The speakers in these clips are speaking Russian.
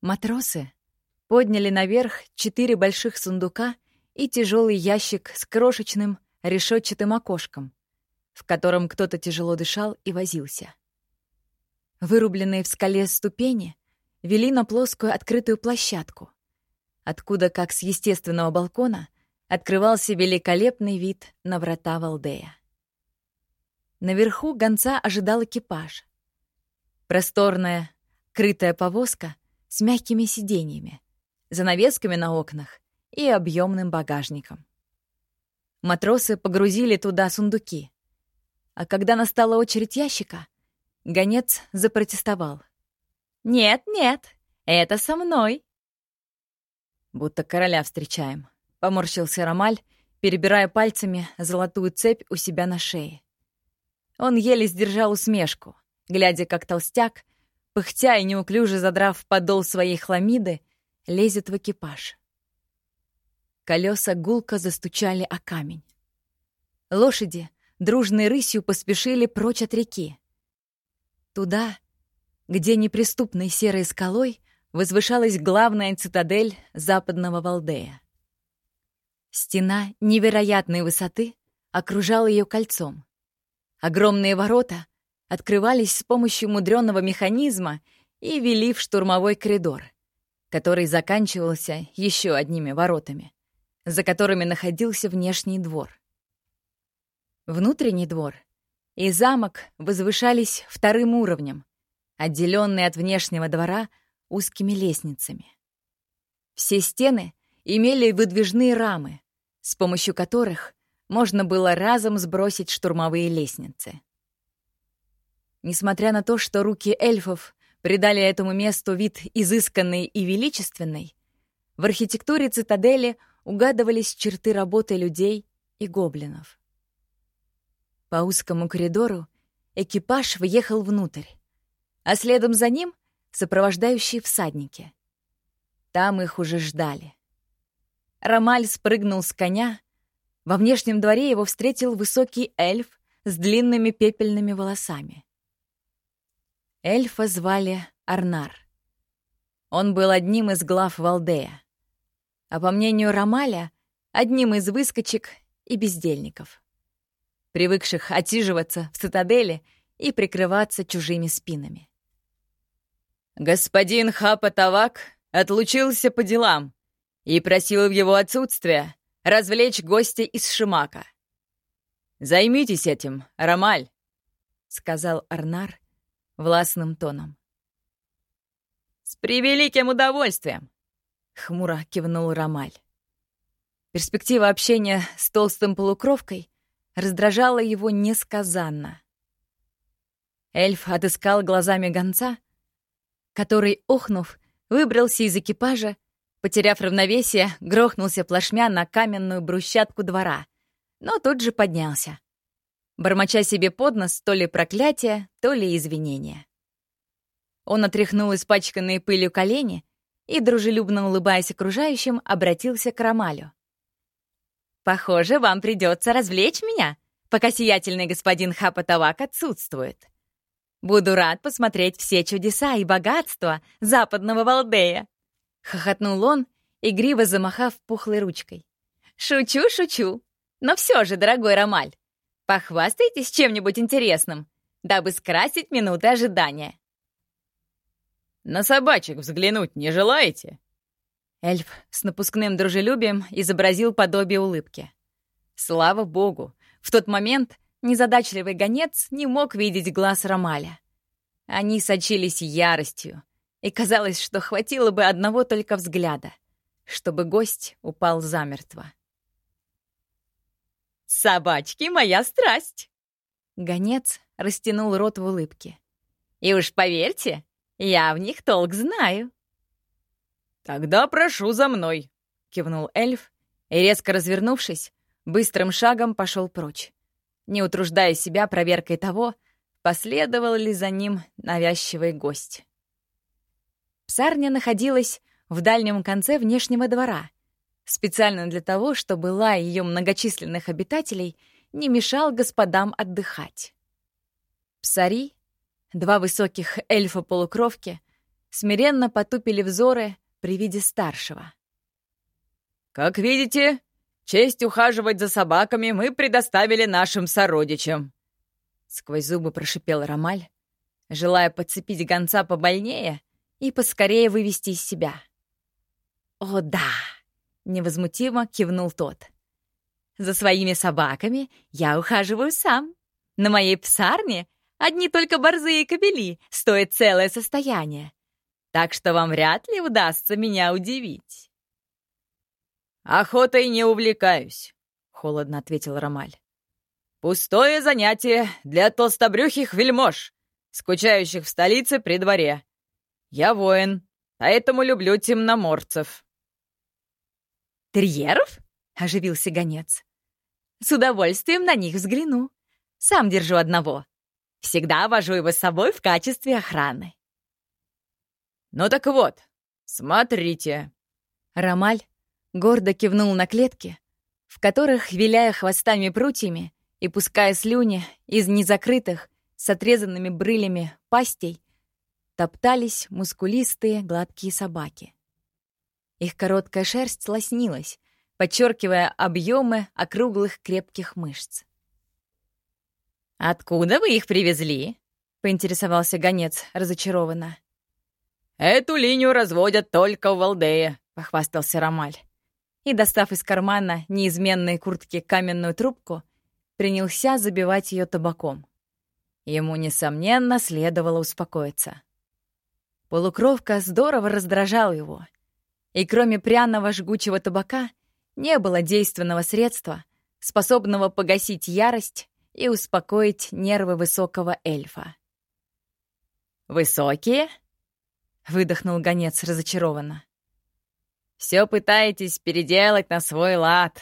Матросы подняли наверх четыре больших сундука и тяжелый ящик с крошечным решетчатым окошком, в котором кто-то тяжело дышал и возился. Вырубленные в скале ступени вели на плоскую открытую площадку, откуда, как с естественного балкона, открывался великолепный вид на врата Валдея. Наверху гонца ожидал экипаж. Просторная, крытая повозка с мягкими сиденьями, занавесками на окнах и объемным багажником. Матросы погрузили туда сундуки. А когда настала очередь ящика, гонец запротестовал. «Нет, нет, это со мной!» «Будто короля встречаем», — поморщился Ромаль, перебирая пальцами золотую цепь у себя на шее. Он еле сдержал усмешку, глядя, как толстяк, пыхтя и неуклюже задрав подол своей хламиды, лезет в экипаж. Колеса гулко застучали о камень. Лошади дружной рысью поспешили прочь от реки. Туда, где неприступной серой скалой возвышалась главная цитадель западного Валдея. Стена невероятной высоты окружала ее кольцом. Огромные ворота открывались с помощью мудреного механизма и вели в штурмовой коридор, который заканчивался еще одними воротами, за которыми находился внешний двор. Внутренний двор и замок возвышались вторым уровнем, отделенные от внешнего двора узкими лестницами. Все стены имели выдвижные рамы, с помощью которых можно было разом сбросить штурмовые лестницы. Несмотря на то, что руки эльфов придали этому месту вид изысканный и величественный, в архитектуре цитадели угадывались черты работы людей и гоблинов. По узкому коридору экипаж въехал внутрь а следом за ним — сопровождающие всадники. Там их уже ждали. Ромаль спрыгнул с коня. Во внешнем дворе его встретил высокий эльф с длинными пепельными волосами. Эльфа звали Арнар. Он был одним из глав Валдея, а по мнению Ромаля, одним из выскочек и бездельников, привыкших отсиживаться в цитадели и прикрываться чужими спинами. Господин Хапатавак отлучился по делам и просил в его отсутствие развлечь гостя из Шимака. «Займитесь этим, Ромаль», — сказал Арнар властным тоном. «С превеликим удовольствием!» — хмуро кивнул Ромаль. Перспектива общения с толстым полукровкой раздражала его несказанно. Эльф отыскал глазами гонца — который, охнув, выбрался из экипажа, потеряв равновесие, грохнулся плашмя на каменную брусчатку двора, но тут же поднялся, бормоча себе под нос то ли проклятие, то ли извинения. Он отряхнул испачканные пылью колени и, дружелюбно улыбаясь окружающим, обратился к Ромалю. «Похоже, вам придется развлечь меня, пока сиятельный господин Хапатавак отсутствует. Буду рад посмотреть все чудеса и богатства западного Валдея!» Хохотнул он, игриво замахав пухлой ручкой. «Шучу, шучу! Но все же, дорогой Ромаль, похвастайтесь чем-нибудь интересным, дабы скрасить минуты ожидания». «На собачек взглянуть не желаете?» Эльф с напускным дружелюбием изобразил подобие улыбки. Слава богу, в тот момент Незадачливый гонец не мог видеть глаз Ромаля. Они сочились яростью, и казалось, что хватило бы одного только взгляда, чтобы гость упал замертво. «Собачки — моя страсть!» Гонец растянул рот в улыбке. «И уж поверьте, я в них толк знаю». «Тогда прошу за мной», — кивнул эльф и, резко развернувшись, быстрым шагом пошел прочь не утруждая себя проверкой того, последовал ли за ним навязчивый гость. Псарня находилась в дальнем конце внешнего двора, специально для того, чтобы лай ее многочисленных обитателей не мешал господам отдыхать. Псари, два высоких эльфа-полукровки, смиренно потупили взоры при виде старшего. «Как видите, честь ухаживать за собаками мы предоставили нашим сородичам», — сквозь зубы прошипел Ромаль, желая подцепить гонца побольнее и поскорее вывести из себя. «О, да!» — невозмутимо кивнул тот. «За своими собаками я ухаживаю сам. На моей псарне одни только борзые кобели стоят целое состояние. Так что вам вряд ли удастся меня удивить». «Охотой не увлекаюсь», — холодно ответил Ромаль. «Пустое занятие для толстобрюхих вельмож, скучающих в столице при дворе. Я воин, поэтому люблю темноморцев». «Терьеров?» — оживился гонец. «С удовольствием на них взгляну. Сам держу одного. Всегда вожу его с собой в качестве охраны». «Ну так вот, смотрите». Ромаль гордо кивнул на клетки, в которых, виляя хвостами прутьями и пуская слюни из незакрытых, с отрезанными брылями пастей, топтались мускулистые гладкие собаки. Их короткая шерсть лоснилась, подчеркивая объемы округлых крепких мышц. «Откуда вы их привезли?» — поинтересовался гонец разочарованно. «Эту линию разводят только в Валдее», — похвастался Ромаль и, достав из кармана неизменной куртки каменную трубку, принялся забивать ее табаком. Ему, несомненно, следовало успокоиться. Полукровка здорово раздражал его, и кроме пряного жгучего табака не было действенного средства, способного погасить ярость и успокоить нервы высокого эльфа. «Высокие?» — выдохнул гонец разочарованно. Все пытаетесь переделать на свой лад.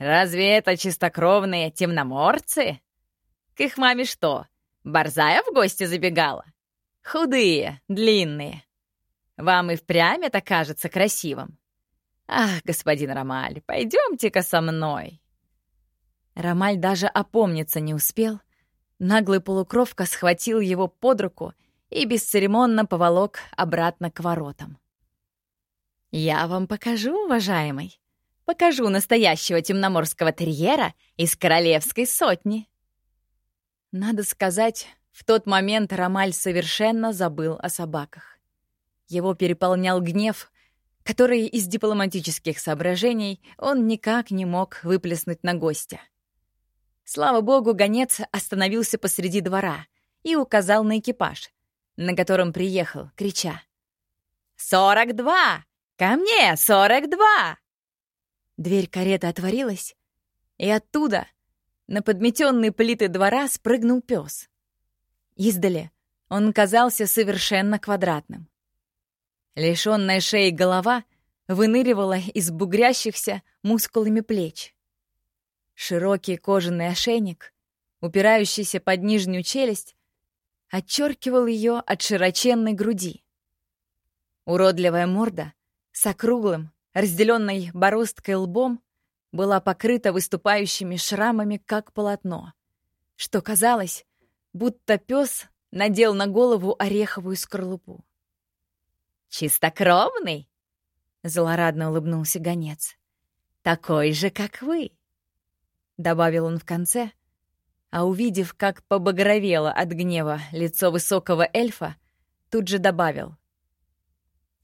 Разве это чистокровные темноморцы? К их маме что, борзая в гости забегала? Худые, длинные. Вам и впрямь это кажется красивым? Ах, господин Ромаль, пойдемте-ка со мной. Ромаль даже опомниться не успел. Наглый полукровка схватил его под руку и бесцеремонно поволок обратно к воротам. «Я вам покажу, уважаемый. Покажу настоящего темноморского терьера из королевской сотни». Надо сказать, в тот момент Ромаль совершенно забыл о собаках. Его переполнял гнев, который из дипломатических соображений он никак не мог выплеснуть на гостя. Слава богу, гонец остановился посреди двора и указал на экипаж, на котором приехал, крича. «Сорок два! «Ко мне! Сорок два!» Дверь кареты отворилась, и оттуда на подметенные плиты двора спрыгнул пес. Издали он казался совершенно квадратным. Лишенная шеи голова выныривала из бугрящихся мускулами плеч. Широкий кожаный ошейник, упирающийся под нижнюю челюсть, отчеркивал ее от широченной груди. Уродливая морда с округлым, разделенной бороздкой лбом, была покрыта выступающими шрамами, как полотно, что казалось, будто пес надел на голову ореховую скорлупу. «Чистокровный?» — злорадно улыбнулся гонец. «Такой же, как вы!» Добавил он в конце, а увидев, как побагровело от гнева лицо высокого эльфа, тут же добавил.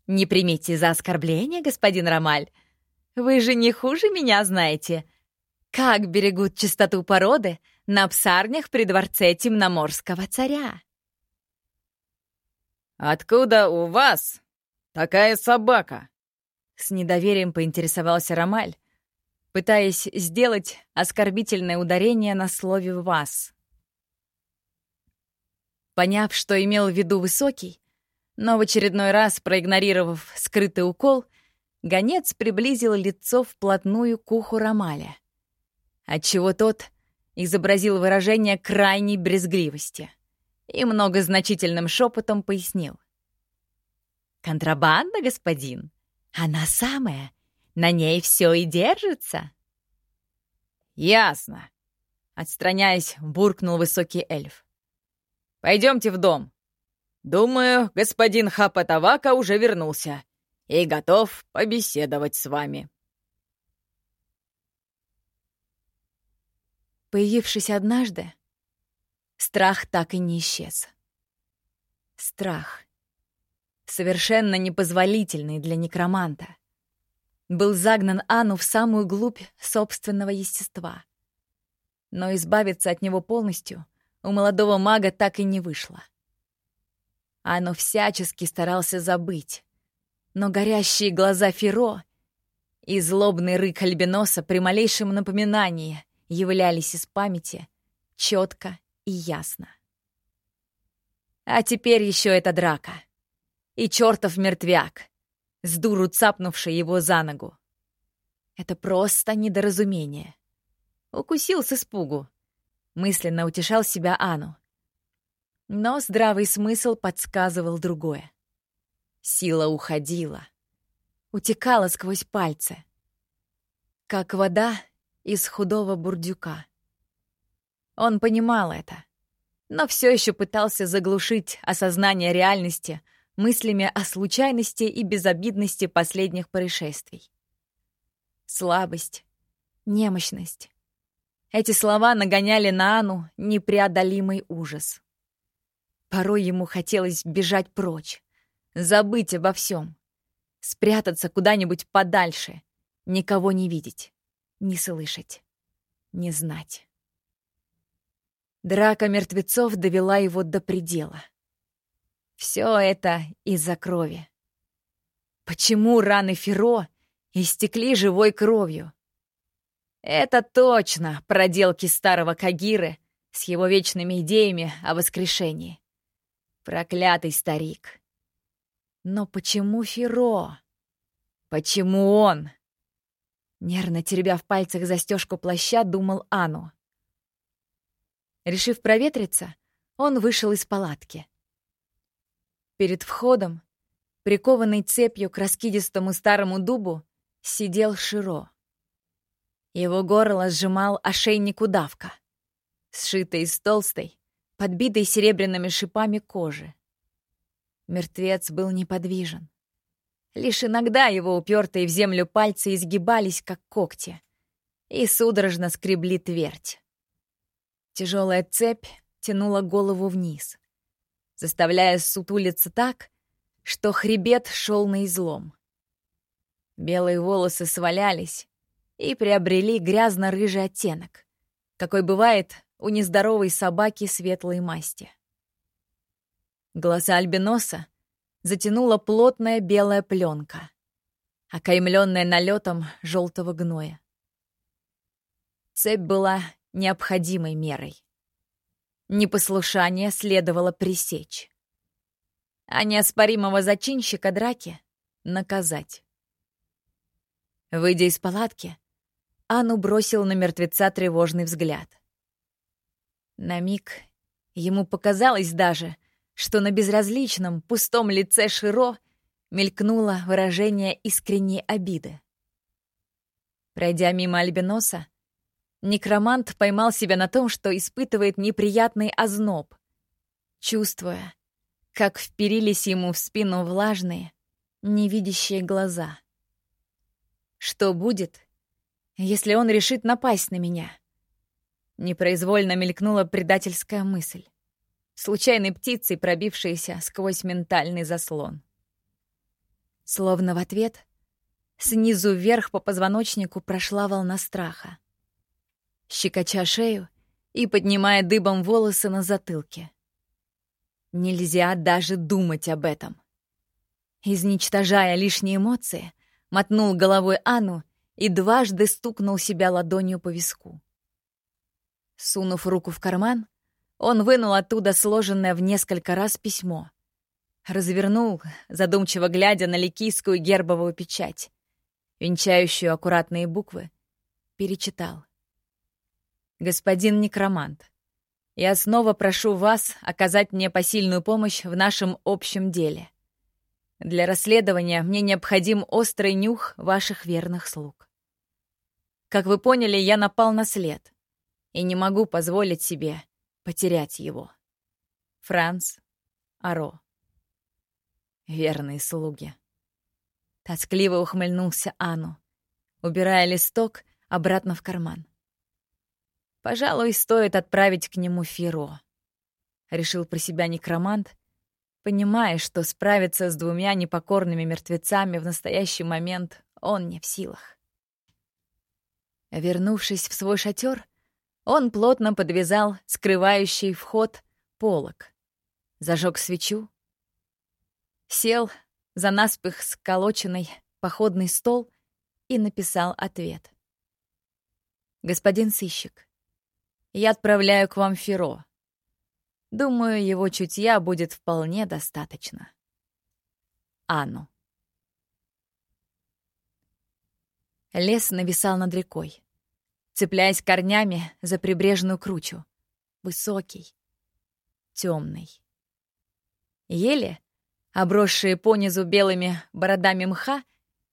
«Не примите за оскорбление, господин Ромаль. Вы же не хуже меня знаете. Как берегут чистоту породы на псарнях при дворце темноморского царя?» «Откуда у вас такая собака?» С недоверием поинтересовался Ромаль, пытаясь сделать оскорбительное ударение на слове «вас». Поняв, что имел в виду высокий, но в очередной раз, проигнорировав скрытый укол, гонец приблизил лицо вплотную к уху Ромаля, отчего тот изобразил выражение крайней брезгливости и многозначительным шепотом пояснил. «Контрабанда, господин? Она самая. На ней все и держится». «Ясно», — отстраняясь, буркнул высокий эльф. «Пойдемте в дом. Думаю, господин Хапатавака уже вернулся и готов побеседовать с вами. Появившись однажды, страх так и не исчез. Страх. Совершенно непозволительный для некроманта. Был загнан Анну в самую глубь собственного естества. Но избавиться от него полностью у молодого мага так и не вышло. Анну всячески старался забыть, но горящие глаза Феро и злобный рык Альбиноса при малейшем напоминании являлись из памяти четко и ясно. А теперь еще эта драка. И чертов мертвяк, с дуру цапнувший его за ногу. Это просто недоразумение. Укусил с испугу. Мысленно утешал себя Ану. Но здравый смысл подсказывал другое. Сила уходила. Утекала сквозь пальцы. Как вода из худого бурдюка. Он понимал это, но все еще пытался заглушить осознание реальности мыслями о случайности и безобидности последних происшествий. Слабость, немощность. Эти слова нагоняли на Ану непреодолимый ужас. Порой ему хотелось бежать прочь, забыть обо всем, спрятаться куда-нибудь подальше, никого не видеть не слышать, не знать. Драка мертвецов довела его до предела. Все это из-за крови. Почему раны Феро истекли живой кровью? Это точно проделки старого Кагиры с его вечными идеями о воскрешении. Проклятый старик. Но почему Феро? Почему он? Нервно теребя в пальцах застежку плаща, думал Ану. Решив проветриться, он вышел из палатки. Перед входом, прикованный цепью к раскидистому старому дубу, сидел Широ. Его горло сжимал ошейник удавка, сшитый из толстой, подбитой серебряными шипами кожи. Мертвец был неподвижен. Лишь иногда его упертые в землю пальцы изгибались, как когти, и судорожно скребли твердь. Тяжелая цепь тянула голову вниз, заставляя сутулиться так, что хребет шел на излом. Белые волосы свалялись и приобрели грязно-рыжий оттенок, какой бывает у нездоровой собаки светлой масти. Глаза альбиноса затянула плотная белая пленка, окаймленная налетом желтого гноя. Цепь была необходимой мерой. Непослушание следовало пресечь, а неоспоримого зачинщика драки наказать. Выйдя из палатки, Анну бросил на мертвеца тревожный взгляд. На миг ему показалось даже, что на безразличном, пустом лице Широ мелькнуло выражение искренней обиды. Пройдя мимо Альбиноса, некромант поймал себя на том, что испытывает неприятный озноб, чувствуя, как вперились ему в спину влажные, невидящие глаза. Что будет, если он решит напасть на меня? Непроизвольно мелькнула предательская мысль случайной птицей, пробившейся сквозь ментальный заслон. Словно в ответ, снизу вверх по позвоночнику прошла волна страха. Щекоча шею и поднимая дыбом волосы на затылке. Нельзя даже думать об этом. Изничтожая лишние эмоции, мотнул головой Анну и дважды стукнул себя ладонью по виску. Сунув руку в карман, он вынул оттуда сложенное в несколько раз письмо. Развернул, задумчиво глядя на ликийскую гербовую печать, венчающую аккуратные буквы, перечитал. «Господин некромант, я снова прошу вас оказать мне посильную помощь в нашем общем деле. Для расследования мне необходим острый нюх ваших верных слуг. Как вы поняли, я напал на след и не могу позволить себе потерять его. Франц Аро. верные слуги. Тоскливо ухмыльнулся Ану, убирая листок обратно в карман. Пожалуй, стоит отправить к нему Феро. Решил про себя некромант, понимая, что справиться с двумя непокорными мертвецами в настоящий момент он не в силах. Вернувшись в свой шатер, он плотно подвязал скрывающий вход полок, зажег свечу, сел за наспех сколоченный походный стол и написал ответ. «Господин сыщик, я отправляю к вам Феро. Думаю, его чутья будет вполне достаточно. Анну». Лес нависал над рекой, цепляясь корнями за прибрежную кручу. Высокий, темный. Ели, обросшие понизу белыми бородами мха,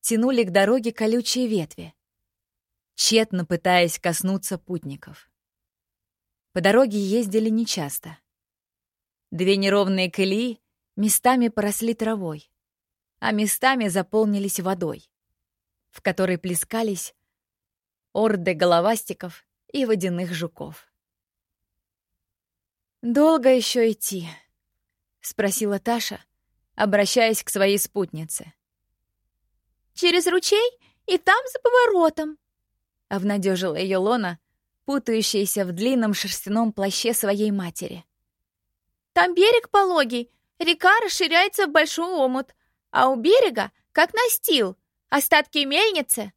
тянули к дороге колючие ветви, тщетно пытаясь коснуться путников. По дороге ездили нечасто. Две неровные колеи местами поросли травой, а местами заполнились водой, в которой плескались орды головастиков и водяных жуков. «Долго еще идти?» — спросила Таша, обращаясь к своей спутнице. Через ручей и там за поворотом», — обнадежила ее Лона, путающаяся в длинном шерстяном плаще своей матери. «Там берег пологий, река расширяется в большой омут, а у берега, как настил, остатки мельницы,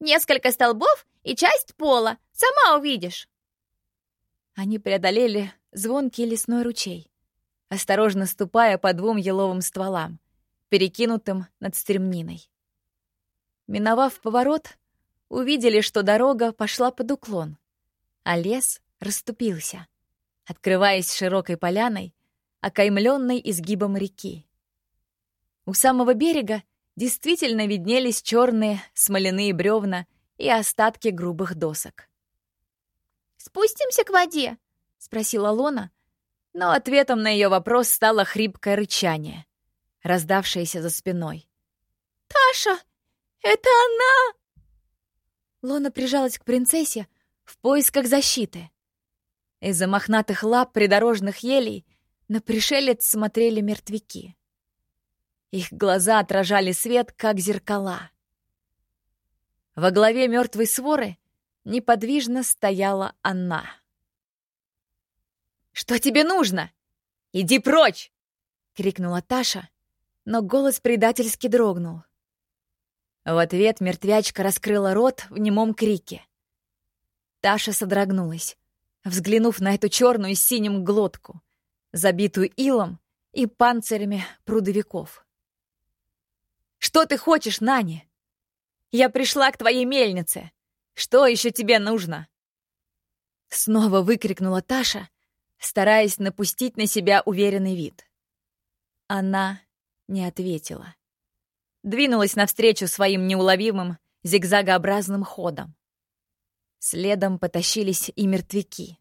несколько столбов и часть пола, сама увидишь». Они преодолели звонкий лесной ручей, осторожно ступая по двум еловым стволам, перекинутым над стремниной. Миновав поворот, увидели, что дорога пошла под уклон, а лес расступился, открываясь широкой поляной, окаймленной изгибом реки. У самого берега действительно виднелись черные смоляные бревна и остатки грубых досок. «Спустимся к воде?» — спросила Лона, но ответом на ее вопрос стало хрипкое рычание, раздавшееся за спиной. «Таша!» «Это она!» Лона прижалась к принцессе в поисках защиты. Из-за мохнатых лап придорожных елей на пришелец смотрели мертвяки. Их глаза отражали свет, как зеркала. Во главе мертвой своры неподвижно стояла она. «Что тебе нужно? Иди прочь!» — крикнула Таша, но голос предательски дрогнул. В ответ мертвячка раскрыла рот в немом крике. Таша содрогнулась, взглянув на эту черную с синим глотку, забитую илом и панцирями прудовиков. «Что ты хочешь, Нани? Я пришла к твоей мельнице. Что еще тебе нужно?» Снова выкрикнула Таша, стараясь напустить на себя уверенный вид. Она не ответила двинулась навстречу своим неуловимым зигзагообразным ходом. Следом потащились и мертвяки,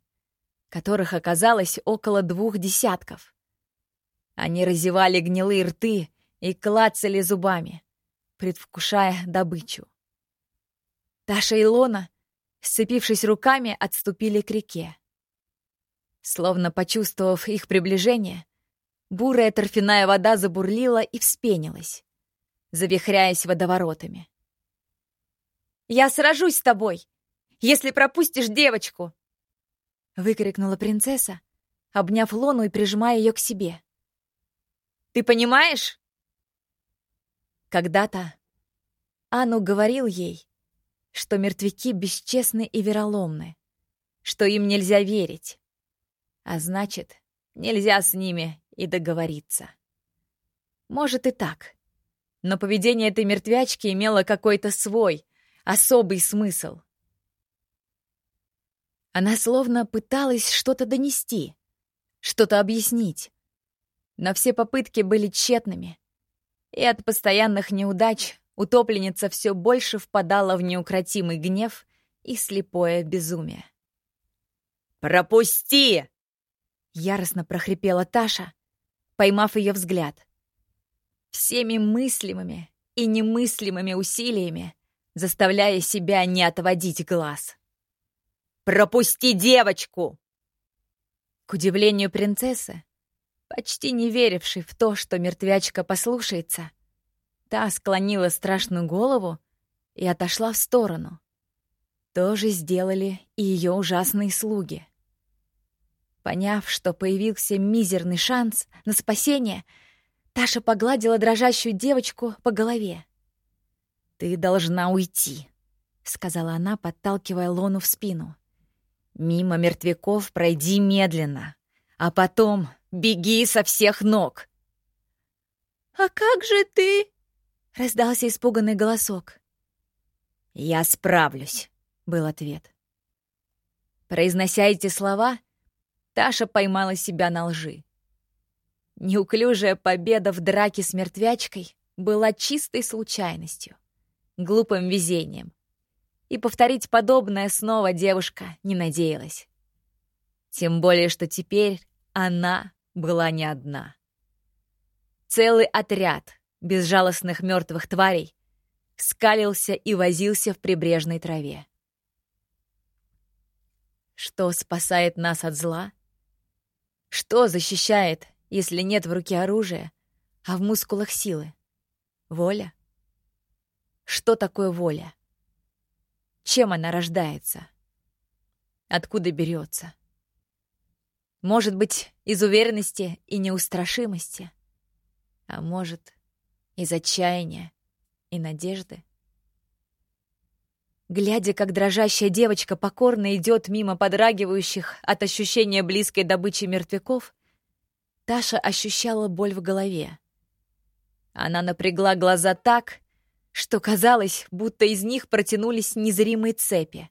которых оказалось около двух десятков. Они разевали гнилые рты и клацали зубами, предвкушая добычу. Таша и Лона, сцепившись руками, отступили к реке. Словно почувствовав их приближение, бурая торфяная вода забурлила и вспенилась завихряясь водоворотами. «Я сражусь с тобой, если пропустишь девочку!» выкрикнула принцесса, обняв Лону и прижимая ее к себе. «Ты понимаешь?» Когда-то Ану говорил ей, что мертвяки бесчестны и вероломны, что им нельзя верить, а значит, нельзя с ними и договориться. Может и так. Но поведение этой мертвячки имело какой-то свой, особый смысл. Она словно пыталась что-то донести, что-то объяснить. Но все попытки были тщетными. И от постоянных неудач утопленница все больше впадала в неукротимый гнев и слепое безумие. «Пропусти!» — яростно прохрипела Таша, поймав ее взгляд. всеми мыслимыми и немыслимыми усилиями, заставляя себя не отводить глаз. «Пропусти девочку!» К удивлению принцессы, почти не верившей в то, что мертвячка послушается, та склонила страшную голову и отошла в сторону. То же сделали и ее ужасные слуги. Поняв, что появился мизерный шанс на спасение, Таша погладила дрожащую девочку по голове. «Ты должна уйти», — сказала она, подталкивая Лону в спину. «Мимо мертвяков пройди медленно, а потом беги со всех ног». «А как же ты?» — раздался испуганный голосок. «Я справлюсь», — был ответ. Произнося эти слова, Таша поймала себя на лжи. Неуклюжая победа в драке с мертвячкой была чистой случайностью глупым везением. И повторить подобное снова девушка не надеялась. Тем более, что теперь она была не одна. Целый отряд безжалостных мертвых тварей скалился и возился в прибрежной траве. Что спасает нас от зла? Что защищает, если нет в руке оружия, а в мускулах силы? Воля? Что такое воля? Чем она рождается? Откуда берется? Может быть, из уверенности и неустрашимости? А может, из отчаяния и надежды? Глядя, как дрожащая девочка покорно идет мимо подрагивающих от ощущения близкой добычи мертвяков, Таша ощущала боль в голове. Она напрягла глаза так, что казалось, будто из них протянулись незримые цепи,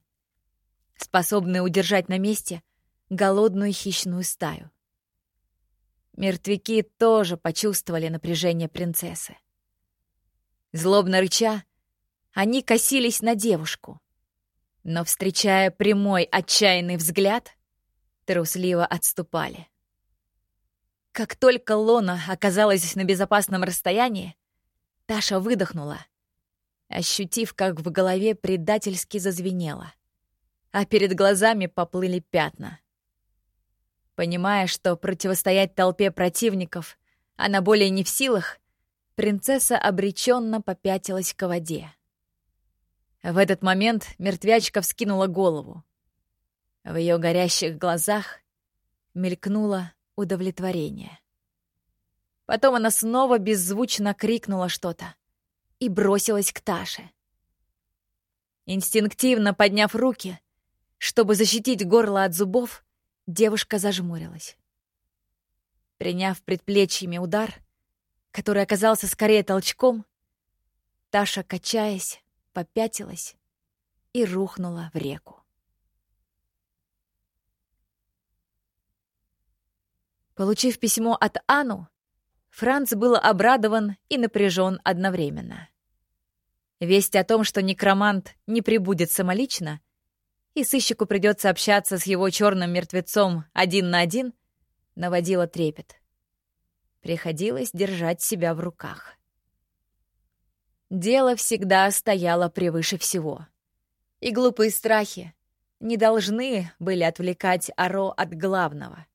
способные удержать на месте голодную хищную стаю. Мертвяки тоже почувствовали напряжение принцессы. Злобно рыча, они косились на девушку, но, встречая прямой отчаянный взгляд, трусливо отступали. Как только Лона оказалась на безопасном расстоянии, Таша выдохнула ощутив, как в голове предательски зазвенело, а перед глазами поплыли пятна. Понимая, что противостоять толпе противников она более не в силах, принцесса обреченно попятилась к воде. В этот момент мертвячка вскинула голову. В ее горящих глазах мелькнуло удовлетворение. Потом она снова беззвучно крикнула что-то и бросилась к Таше. Инстинктивно подняв руки, чтобы защитить горло от зубов, девушка зажмурилась. Приняв предплечьями удар, который оказался скорее толчком, Таша, качаясь, попятилась и рухнула в реку. Получив письмо от Ану, Франц был обрадован и напряжен одновременно. Весть о том, что некромант не прибудет самолично, и сыщику придется общаться с его черным мертвецом один на один, наводила трепет. Приходилось держать себя в руках. Дело всегда стояло превыше всего. И глупые страхи не должны были отвлекать Аро от главного.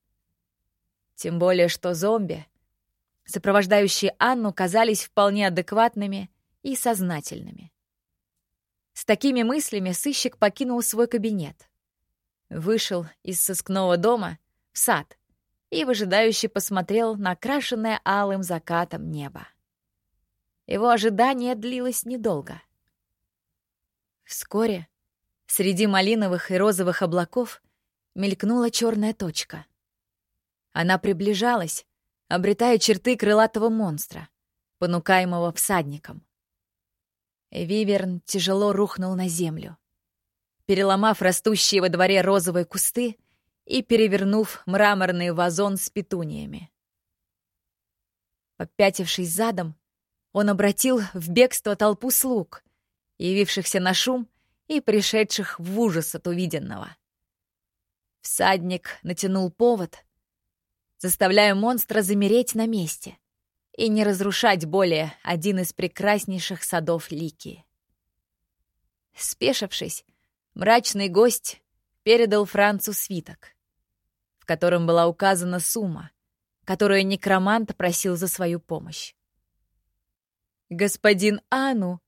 Тем более, что зомби — сопровождающие Анну, казались вполне адекватными и сознательными. С такими мыслями сыщик покинул свой кабинет. Вышел из сыскного дома в сад и выжидающе посмотрел на окрашенное алым закатом небо. Его ожидание длилось недолго. Вскоре среди малиновых и розовых облаков мелькнула черная точка. Она приближалась, обретая черты крылатого монстра, понукаемого всадником. Виверн тяжело рухнул на землю, переломав растущие во дворе розовые кусты и перевернув мраморный вазон с петуниями. Попятившись задом, он обратил в бегство толпу слуг, явившихся на шум и пришедших в ужас от увиденного. Всадник натянул повод, заставляя монстра замереть на месте и не разрушать более один из прекраснейших садов Лики. Спешившись, мрачный гость передал Францу свиток, в котором была указана сумма, которую некромант просил за свою помощь. «Господин Ану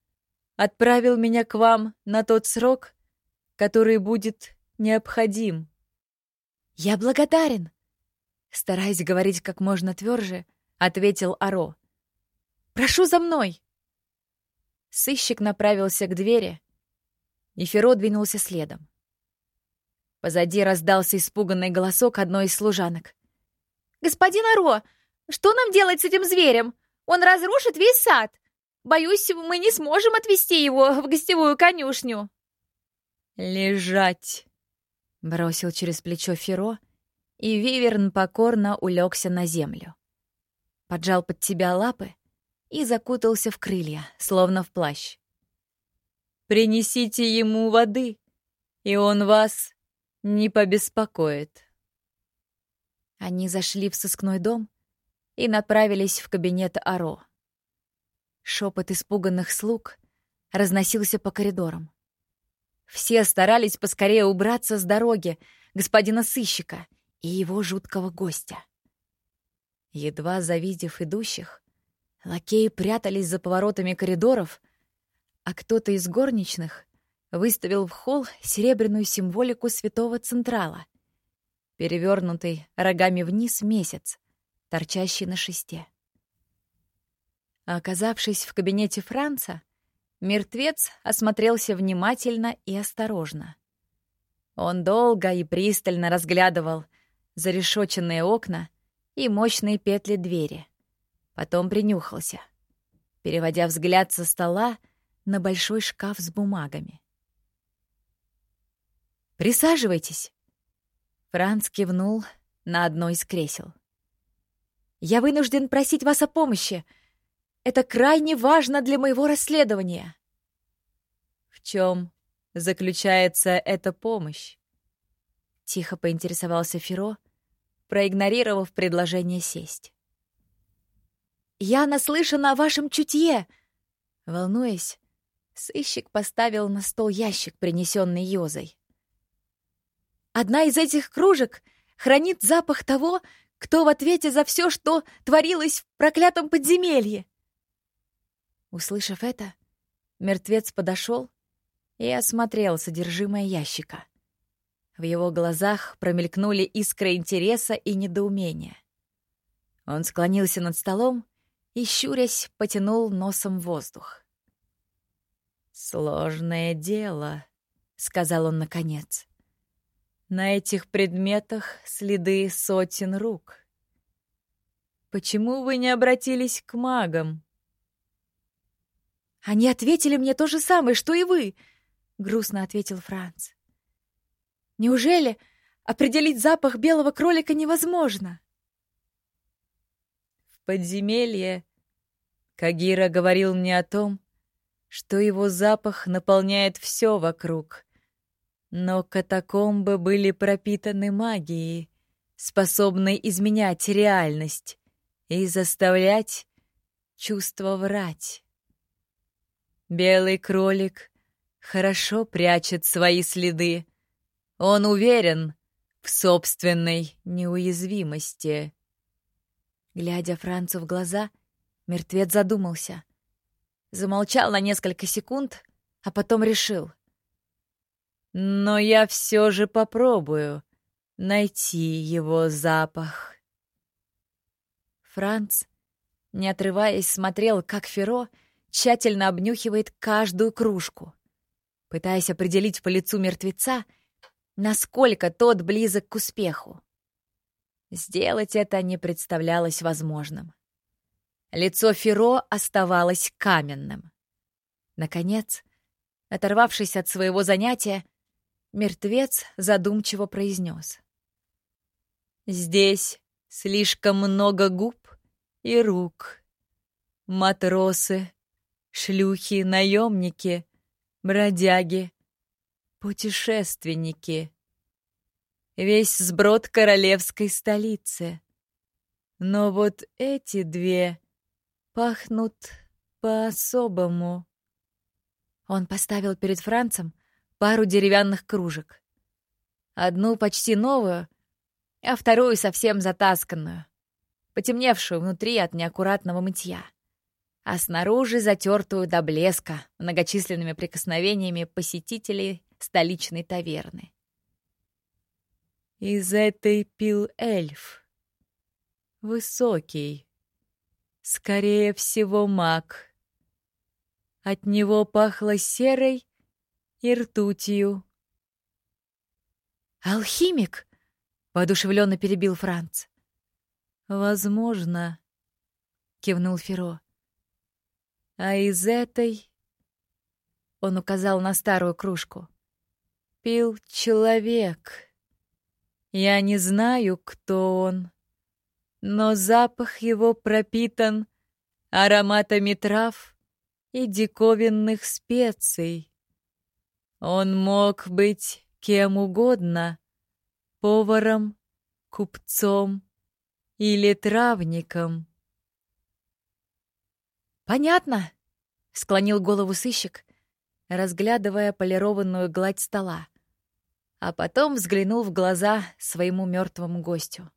отправил меня к вам на тот срок, который будет необходим». «Я благодарен!» Стараясь говорить как можно тверже, ответил Аро. «Прошу за мной!» Сыщик направился к двери, и Феро двинулся следом. Позади раздался испуганный голосок одной из служанок. «Господин Аро, что нам делать с этим зверем? Он разрушит весь сад. Боюсь, мы не сможем отвезти его в гостевую конюшню». «Лежать!» — бросил через плечо Феро, и Виверн покорно улегся на землю. Поджал под себя лапы и закутался в крылья, словно в плащ. «Принесите ему воды, и он вас не побеспокоит». Они зашли в сыскной дом и направились в кабинет Аро. Шепот испуганных слуг разносился по коридорам. Все старались поскорее убраться с дороги господина сыщика и его жуткого гостя. Едва завидев идущих, лакеи прятались за поворотами коридоров, а кто-то из горничных выставил в холл серебряную символику святого Централа — перевернутый рогами вниз месяц, торчащий на шесте. Оказавшись в кабинете Франца, мертвец осмотрелся внимательно и осторожно. Он долго и пристально разглядывал зарешоченные окна и мощные петли двери. Потом принюхался, переводя взгляд со стола на большой шкаф с бумагами. «Присаживайтесь», Франц кивнул на одно из кресел. «Я вынужден просить вас о помощи. Это крайне важно для моего расследования». «В чем заключается эта помощь?» Тихо поинтересовался Феро, проигнорировав предложение сесть. «Я наслышана о вашем чутье!» Волнуясь, сыщик поставил на стол ящик, принесенный Йозой. Одна из этих кружек хранит запах того, кто в ответе за все, что творилось в проклятом подземелье. Услышав это, мертвец подошел и осмотрел содержимое ящика. В его глазах промелькнули искры интереса и недоумения. Он склонился над столом и, щурясь, потянул носом воздух. «Сложное дело», — сказал он наконец. На этих предметах следы сотен рук. Почему вы не обратились к магам? Они ответили мне то же самое, что и вы, грустно ответил Франц. Неужели определить запах белого кролика невозможно? В подземелье Кагира говорил мне о том, что его запах наполняет все вокруг, но катакомбы были пропитаны магией, способной изменять реальность и заставлять чувство врать. Белый кролик хорошо прячет свои следы. Он уверен в собственной неуязвимости. Глядя Францу в глаза, мертвец задумался. Замолчал на несколько секунд, а потом решил — но я все же попробую найти его запах. Франц, не отрываясь, смотрел, как Феро тщательно обнюхивает каждую кружку, пытаясь определить по лицу мертвеца, насколько тот близок к успеху. Сделать это не представлялось возможным. Лицо Феро оставалось каменным. Наконец, оторвавшись от своего занятия, Мертвец задумчиво произнес. «Здесь слишком много губ и рук. Матросы, шлюхи, наемники, бродяги, путешественники. Весь сброд королевской столицы. Но вот эти две пахнут по-особому». Он поставил перед Францем пару деревянных кружек. Одну почти новую, а вторую совсем затасканную, потемневшую внутри от неаккуратного мытья, а снаружи затертую до блеска многочисленными прикосновениями посетителей столичной таверны. Из этой пил эльф. Высокий. Скорее всего, маг. От него пахло серой и ртутью. «Алхимик!» — воодушевленно перебил Франц. «Возможно», — кивнул Феро. «А из этой...» — он указал на старую кружку. «Пил человек. Я не знаю, кто он, но запах его пропитан ароматами трав и диковинных специй. Он мог быть кем угодно — поваром, купцом или травником. «Понятно», — склонил голову сыщик, разглядывая полированную гладь стола, а потом взглянул в глаза своему мертвому гостю.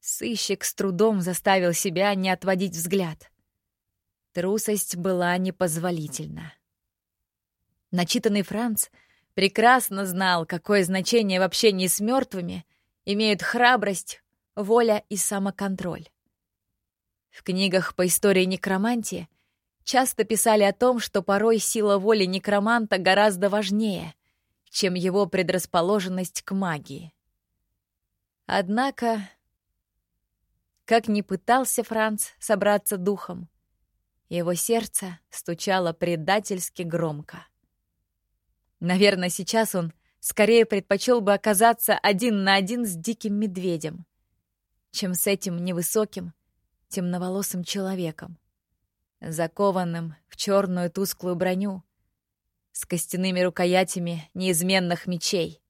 Сыщик с трудом заставил себя не отводить взгляд. Трусость была непозволительна. Начитанный Франц прекрасно знал, какое значение в общении с мертвыми имеют храбрость, воля и самоконтроль. В книгах по истории некромантии часто писали о том, что порой сила воли некроманта гораздо важнее, чем его предрасположенность к магии. Однако, как ни пытался Франц собраться духом, его сердце стучало предательски громко. Наверное, сейчас он скорее предпочел бы оказаться один на один с диким медведем, чем с этим невысоким, темноволосым человеком, закованным в черную тусклую броню, с костяными рукоятями неизменных мечей,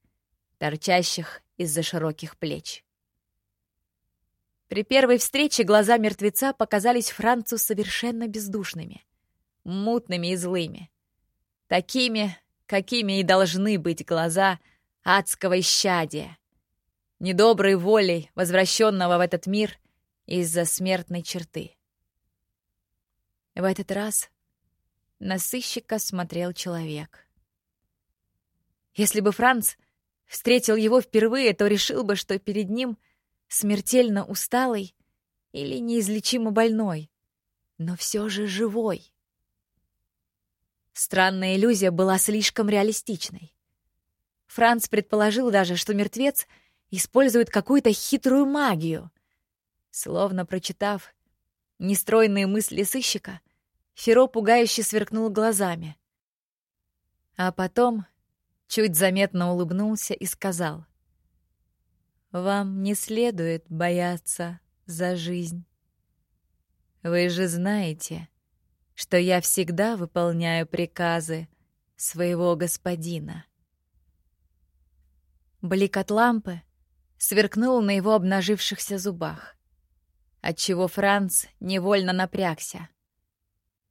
торчащих из-за широких плеч. При первой встрече глаза мертвеца показались Францу совершенно бездушными, мутными и злыми. Такими, какими и должны быть глаза адского исчадия, недоброй волей, возвращенного в этот мир из-за смертной черты. В этот раз на сыщика смотрел человек. Если бы Франц встретил его впервые, то решил бы, что перед ним — смертельно усталый или неизлечимо больной, но все же живой. Странная иллюзия была слишком реалистичной. Франц предположил даже, что мертвец использует какую-то хитрую магию. Словно прочитав нестройные мысли сыщика, Феро пугающе сверкнул глазами. А потом чуть заметно улыбнулся и сказал — вам не следует бояться за жизнь. Вы же знаете, что я всегда выполняю приказы своего господина. Блик от лампы сверкнул на его обнажившихся зубах, отчего Франц невольно напрягся.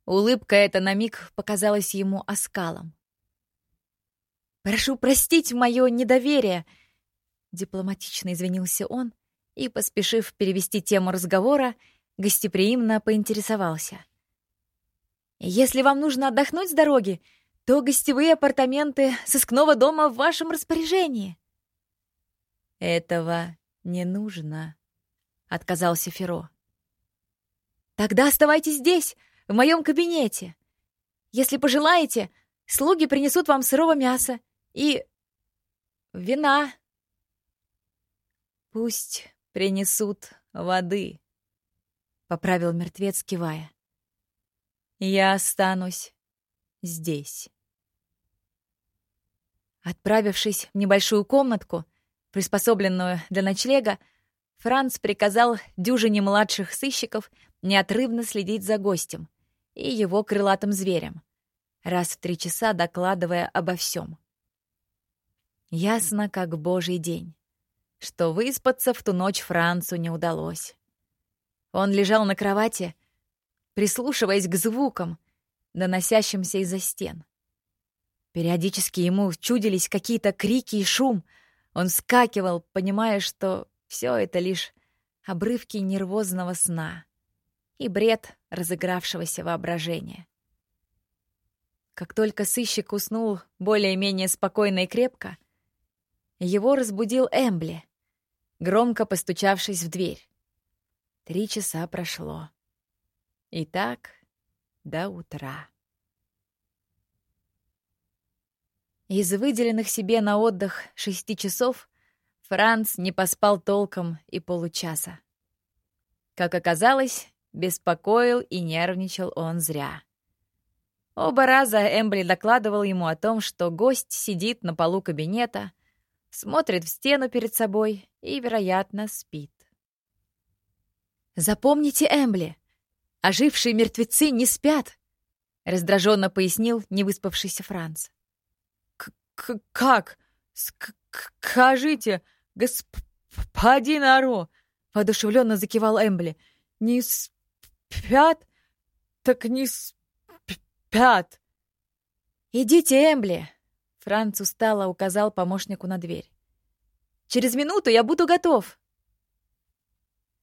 Улыбка эта на миг показалась ему оскалом. «Прошу простить мое недоверие», Дипломатично извинился он и, поспешив перевести тему разговора, гостеприимно поинтересовался. «Если вам нужно отдохнуть с дороги, то гостевые апартаменты сыскного дома в вашем распоряжении». «Этого не нужно», — отказался Феро. «Тогда оставайтесь здесь, в моем кабинете. Если пожелаете, слуги принесут вам сырого мяса и... вина». «Пусть принесут воды», — поправил мертвец, кивая. «Я останусь здесь». Отправившись в небольшую комнатку, приспособленную для ночлега, Франц приказал дюжине младших сыщиков неотрывно следить за гостем и его крылатым зверем, раз в три часа докладывая обо всем. Ясно, как божий день что выспаться в ту ночь Францу не удалось. Он лежал на кровати, прислушиваясь к звукам, доносящимся из-за стен. Периодически ему чудились какие-то крики и шум. Он вскакивал, понимая, что все это лишь обрывки нервозного сна и бред разыгравшегося воображения. Как только сыщик уснул более-менее спокойно и крепко, его разбудил Эмбли, громко постучавшись в дверь. Три часа прошло. И так до утра. Из выделенных себе на отдых шести часов Франц не поспал толком и получаса. Как оказалось, беспокоил и нервничал он зря. Оба раза Эмбли докладывал ему о том, что гость сидит на полу кабинета, смотрит в стену перед собой и, вероятно, спит. «Запомните, Эмбли, ожившие мертвецы не спят», — раздраженно пояснил невыспавшийся Франц. «Как? Скажите, господин Аро!» — воодушевленно закивал Эмбли. «Не спят? Так не спят!» «Идите, Эмбли!» — Франц устало указал помощнику на дверь. «Через минуту я буду готов!»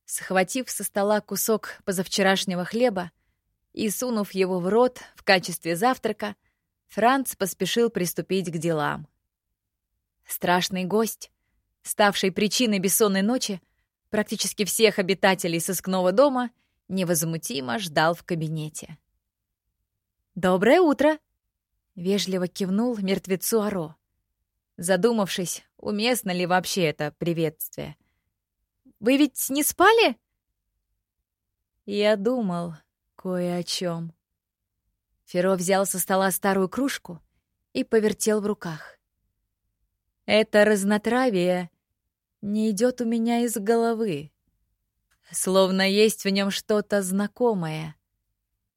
Схватив со стола кусок позавчерашнего хлеба и сунув его в рот в качестве завтрака, Франц поспешил приступить к делам. Страшный гость, ставший причиной бессонной ночи, практически всех обитателей сыскного дома, невозмутимо ждал в кабинете. «Доброе утро!» — вежливо кивнул мертвецу Аро, задумавшись, уместно ли вообще это приветствие. «Вы ведь не спали?» «Я думал кое о чем. Феро взял со стола старую кружку и повертел в руках. «Это разнотравие не идет у меня из головы. Словно есть в нем что-то знакомое.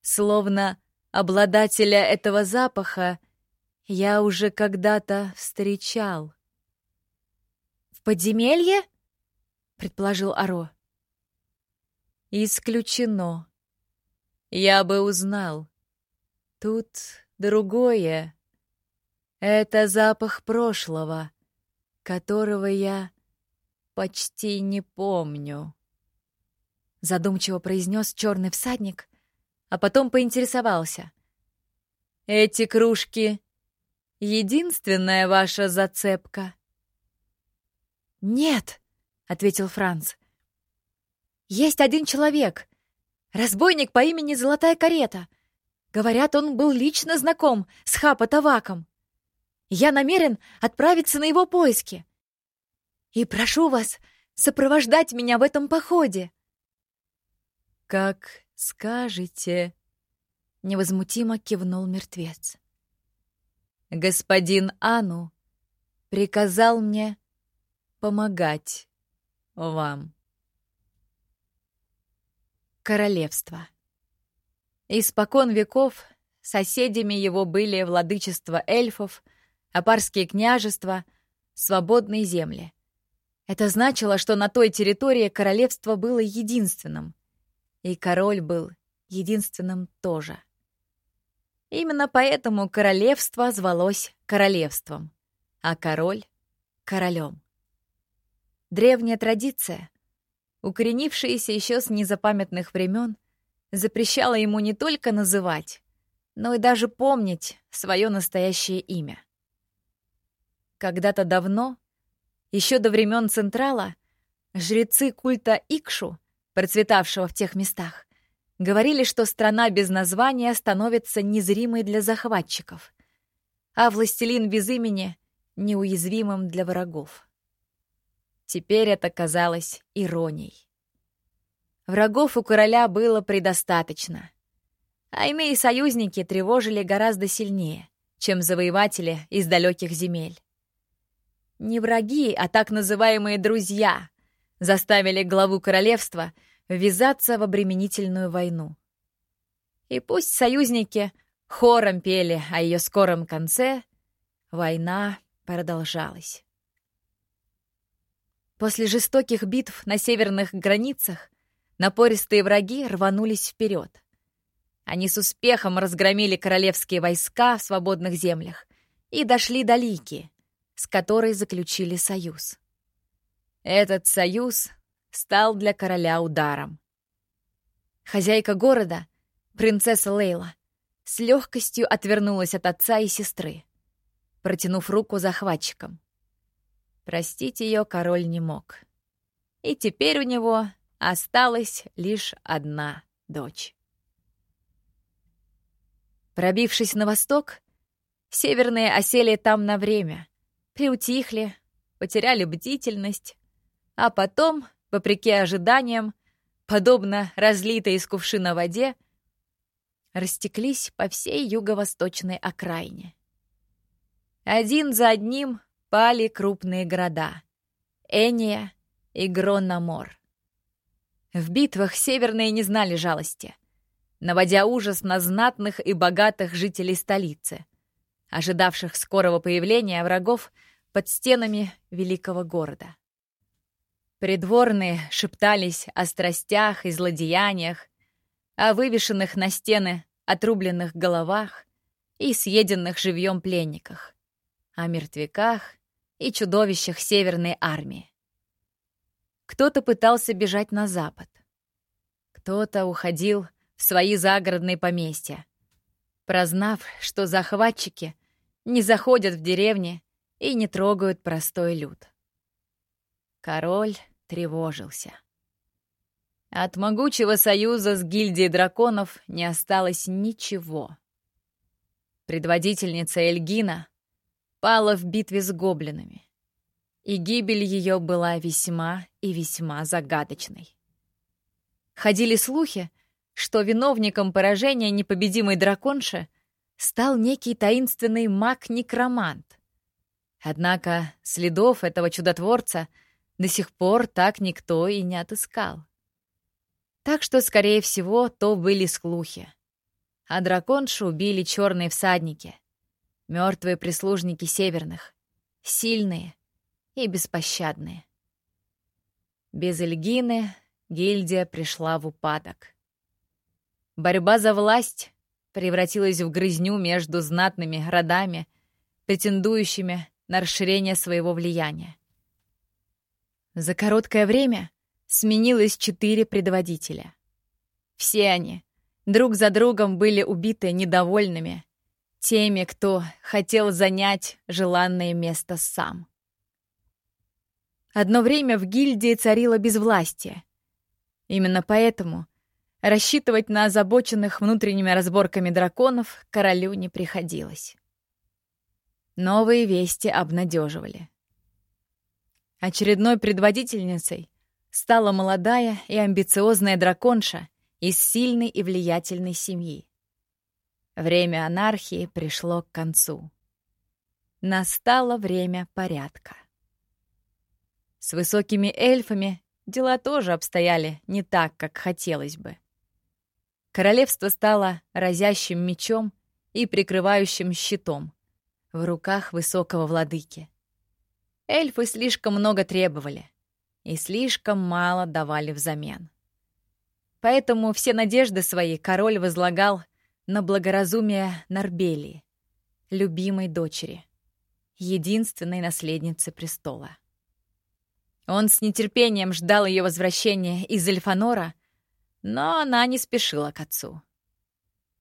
Словно обладателя этого запаха я уже когда-то встречал». «В подземелье?» — предположил Аро. «Исключено. Я бы узнал. Тут другое. Это запах прошлого, которого я почти не помню. Задумчиво произнес черный всадник, а потом поинтересовался. Эти кружки — единственная ваша зацепка? Нет, — ответил Франц. Есть один человек, разбойник по имени Золотая Карета. Говорят, он был лично знаком с Хапа Таваком. Я намерен отправиться на его поиски. И прошу вас сопровождать меня в этом походе. Как скажете, невозмутимо кивнул мертвец. Господин Ану приказал мне помогать вам. Королевство. Испокон веков соседями его были владычество эльфов, апарские княжества, свободные земли. Это значило, что на той территории королевство было единственным, и король был единственным тоже. Именно поэтому королевство звалось королевством, а король — королем. Древняя традиция, укоренившаяся еще с незапамятных времен, запрещала ему не только называть, но и даже помнить свое настоящее имя. Когда-то давно, еще до времен Централа, жрецы культа Икшу, процветавшего в тех местах, говорили, что страна без названия становится незримой для захватчиков, а властелин без имени — неуязвимым для врагов. Теперь это казалось иронией. Врагов у короля было предостаточно. А иные союзники тревожили гораздо сильнее, чем завоеватели из далеких земель. Не враги, а так называемые друзья заставили главу королевства ввязаться в обременительную войну. И пусть союзники хором пели о ее скором конце, война продолжалась. После жестоких битв на северных границах напористые враги рванулись вперед. Они с успехом разгромили королевские войска в свободных землях и дошли до Лики, с которой заключили союз. Этот союз стал для короля ударом. Хозяйка города, принцесса Лейла, с легкостью отвернулась от отца и сестры, протянув руку захватчикам. Простить ее король не мог. И теперь у него осталась лишь одна дочь. Пробившись на восток, северные осели там на время, приутихли, потеряли бдительность, а потом, вопреки ожиданиям, подобно разлитой из кувшина воде, растеклись по всей юго-восточной окраине. Один за одним пали крупные города — Эния и Гронномор. В битвах северные не знали жалости — наводя ужас на знатных и богатых жителей столицы, ожидавших скорого появления врагов под стенами великого города. Придворные шептались о страстях и злодеяниях, о вывешенных на стены отрубленных головах и съеденных живьем пленниках, о мертвяках и чудовищах Северной армии. Кто-то пытался бежать на запад, кто-то уходил в свои загородные поместья. Прознав, что захватчики не заходят в деревни и не трогают простой люд. Король тревожился. От могучего союза с гильдией драконов не осталось ничего. Предводительница Эльгина пала в битве с гоблинами, и гибель ее была весьма и весьма загадочной. Ходили слухи, что виновником поражения непобедимой драконши стал некий таинственный маг-некромант. Однако следов этого чудотворца до сих пор так никто и не отыскал. Так что, скорее всего, то были слухи. А драконшу убили черные всадники, мертвые прислужники северных, сильные и беспощадные. Без Эльгины гильдия пришла в упадок. Борьба за власть превратилась в грызню между знатными родами, претендующими на расширение своего влияния. За короткое время сменилось четыре предводителя. Все они друг за другом были убиты недовольными, теми, кто хотел занять желанное место сам. Одно время в гильдии царило безвластие. Именно поэтому Рассчитывать на озабоченных внутренними разборками драконов королю не приходилось. Новые вести обнадеживали. Очередной предводительницей стала молодая и амбициозная драконша из сильной и влиятельной семьи. Время анархии пришло к концу. Настало время порядка. С высокими эльфами дела тоже обстояли не так, как хотелось бы. Королевство стало разящим мечом и прикрывающим щитом в руках высокого владыки. Эльфы слишком много требовали и слишком мало давали взамен. Поэтому все надежды свои король возлагал на благоразумие Нарбелии, любимой дочери, единственной наследницы престола. Он с нетерпением ждал ее возвращения из Эльфанора — но она не спешила к отцу.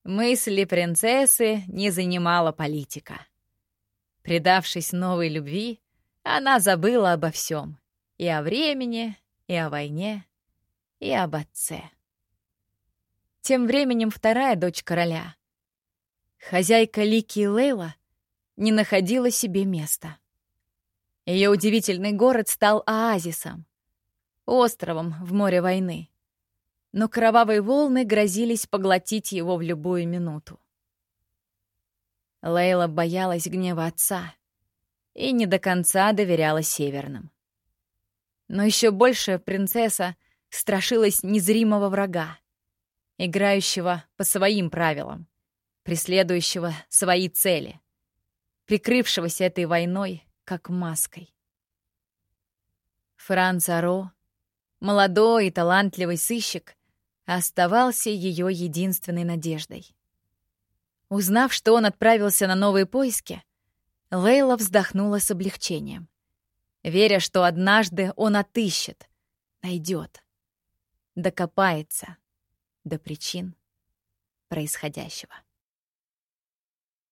Мысли принцессы не занимала политика. Предавшись новой любви, она забыла обо всем — и о времени, и о войне, и об отце. Тем временем вторая дочь короля, хозяйка Лики Лейла, не находила себе места. Ее удивительный город стал оазисом, островом в море войны но кровавые волны грозились поглотить его в любую минуту. Лейла боялась гнева отца и не до конца доверяла северным. Но еще больше принцесса страшилась незримого врага, играющего по своим правилам, преследующего свои цели, прикрывшегося этой войной как маской. Франц Аро молодой и талантливый сыщик, оставался ее единственной надеждой. Узнав, что он отправился на новые поиски, Лейла вздохнула с облегчением, веря, что однажды он отыщет, найдет, докопается до причин происходящего.